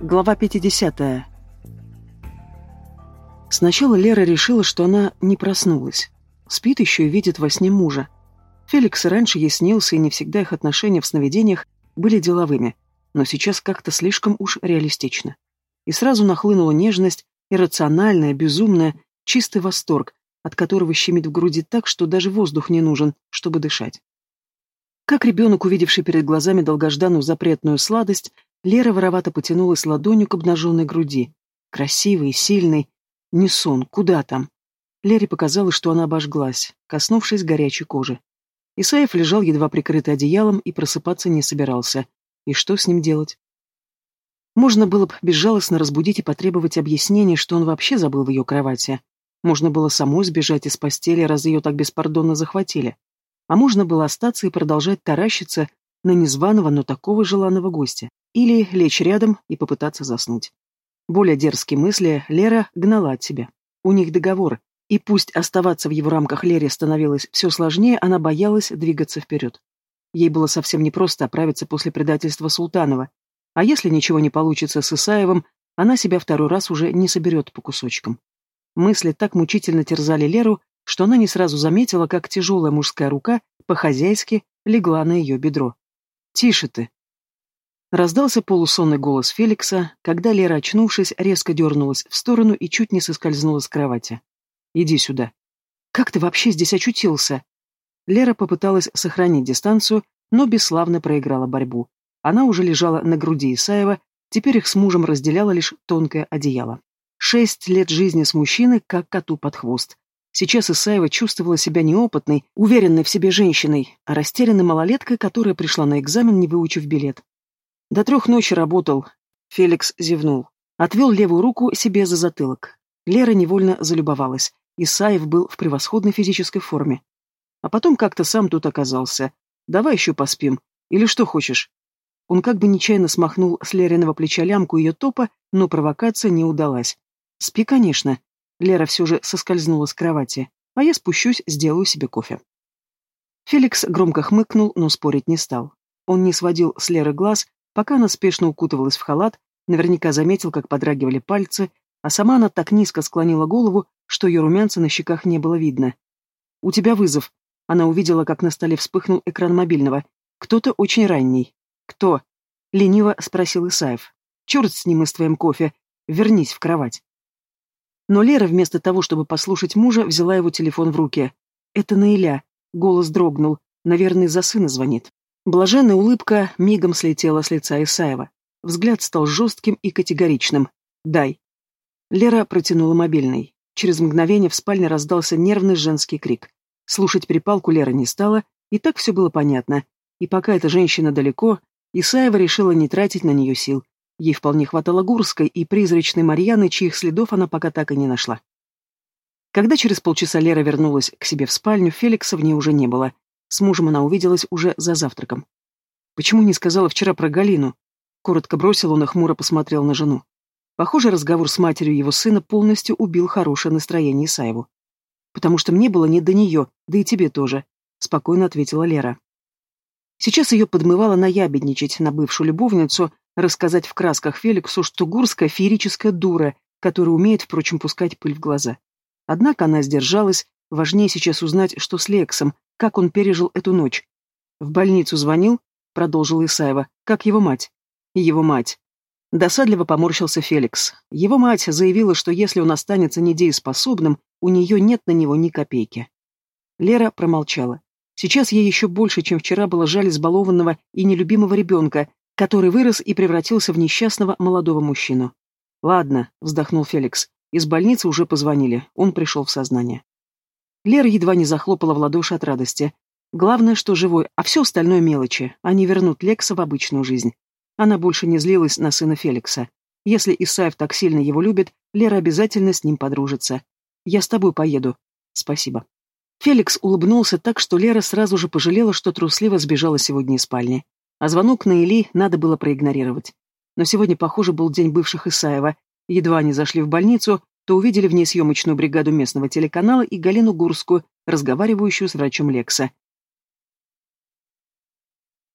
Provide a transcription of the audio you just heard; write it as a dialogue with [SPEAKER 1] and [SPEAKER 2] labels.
[SPEAKER 1] Глава 50. Сначала Лера решила, что она не проснулась. Спит еще и видит во сне мужа. Феликс раньше ей снился, и не всегда их отношения в сновидениях были деловыми, но сейчас как-то слишком уж реалистично. И сразу нахлынула нежность, иррациональная, безумная, чистый восторг, от которого щемит в груди так, что даже воздух не нужен, чтобы дышать. Как ребенок, увидевший перед глазами долгожданную запретную сладость, Лера воровато потянулась ладонью к обнаженной груди. Красивый, сильный. Не сон, куда там? Лере показалось, что она обожглась, коснувшись горячей кожи. Исаев лежал едва прикрытый одеялом и просыпаться не собирался. И что с ним делать? Можно было бы безжалостно разбудить и потребовать объяснений, что он вообще забыл в ее кровати. Можно было самой сбежать из постели, раз ее так беспардонно захватили. А можно было остаться и продолжать таращиться на незваного, но такого желанного гостя. Или лечь рядом и попытаться заснуть. Более дерзкие мысли Лера гнала от себя. У них договор, и пусть оставаться в его рамках Лере становилось все сложнее, она боялась двигаться вперед. Ей было совсем непросто оправиться после предательства Султанова. А если ничего не получится с Исаевым, она себя второй раз уже не соберет по кусочкам. Мысли так мучительно терзали Леру, что она не сразу заметила, как тяжелая мужская рука по-хозяйски легла на ее бедро. «Тише ты!» Раздался полусонный голос Феликса, когда Лера, очнувшись, резко дернулась в сторону и чуть не соскользнула с кровати. «Иди сюда». «Как ты вообще здесь очутился?» Лера попыталась сохранить дистанцию, но бесславно проиграла борьбу. Она уже лежала на груди Исаева, теперь их с мужем разделяло лишь тонкое одеяло. Шесть лет жизни с мужчиной, как коту под хвост. Сейчас Исаева чувствовала себя неопытной, уверенной в себе женщиной, а растерянной малолеткой, которая пришла на экзамен, не выучив билет. До трех ночи работал. Феликс зевнул. Отвел левую руку себе за затылок. Лера невольно залюбовалась. Исаев был в превосходной физической форме. А потом как-то сам тут оказался. Давай еще поспим. Или что хочешь? Он как бы нечаянно смахнул с Лериного плеча лямку ее топа, но провокация не удалась. Спи, конечно. Лера все же соскользнула с кровати, а я спущусь, сделаю себе кофе. Феликс громко хмыкнул, но спорить не стал. Он не сводил с Леры глаз, пока она спешно укутывалась в халат, наверняка заметил, как подрагивали пальцы, а сама она так низко склонила голову, что ее румянца на щеках не было видно. «У тебя вызов». Она увидела, как на столе вспыхнул экран мобильного. «Кто-то очень ранний». «Кто?» — лениво спросил Исаев. «Черт с ним и с твоим кофе. Вернись в кровать». Но Лера, вместо того, чтобы послушать мужа, взяла его телефон в руки. «Это Наиля». Голос дрогнул. Наверное, из-за сына звонит. Блаженная улыбка мигом слетела с лица Исаева. Взгляд стал жестким и категоричным. «Дай». Лера протянула мобильный. Через мгновение в спальне раздался нервный женский крик. Слушать перепалку Лера не стала, и так все было понятно. И пока эта женщина далеко, Исаева решила не тратить на нее сил. Ей вполне хватало Гурской и призрачной Марьяны, чьих следов она пока так и не нашла. Когда через полчаса Лера вернулась к себе в спальню, Феликса в ней уже не было. С мужем она увиделась уже за завтраком. «Почему не сказала вчера про Галину?» Коротко бросил он и хмуро посмотрел на жену. Похоже, разговор с матерью его сына полностью убил хорошее настроение Исаеву. «Потому что мне было не до нее, да и тебе тоже», — спокойно ответила Лера. Сейчас ее подмывало наябедничать на бывшую любовницу, рассказать в красках Феликсу, что Гурская феерическая дура, которая умеет, впрочем, пускать пыль в глаза. Однако она сдержалась, важнее сейчас узнать, что с Лексом, как он пережил эту ночь. В больницу звонил, продолжил Исаева, как его мать. Его мать. Досадливо поморщился Феликс. Его мать заявила, что если он останется недееспособным, у нее нет на него ни копейки. Лера промолчала. Сейчас ей еще больше, чем вчера, было жаль избалованного и нелюбимого ребенка, который вырос и превратился в несчастного молодого мужчину. «Ладно», — вздохнул Феликс, — «из больницы уже позвонили, он пришел в сознание». Лера едва не захлопала в ладоши от радости. Главное, что живой, а все остальное мелочи, они вернут Лекса в обычную жизнь. Она больше не злилась на сына Феликса. Если Исаев так сильно его любит, Лера обязательно с ним подружится. «Я с тобой поеду». «Спасибо». Феликс улыбнулся так, что Лера сразу же пожалела, что трусливо сбежала сегодня из спальни. А звонок на Или надо было проигнорировать. Но сегодня, похоже, был день бывших Исаева. Едва они зашли в больницу, то увидели в ней съемочную бригаду местного телеканала и Галину Гурскую, разговаривающую с врачом Лекса.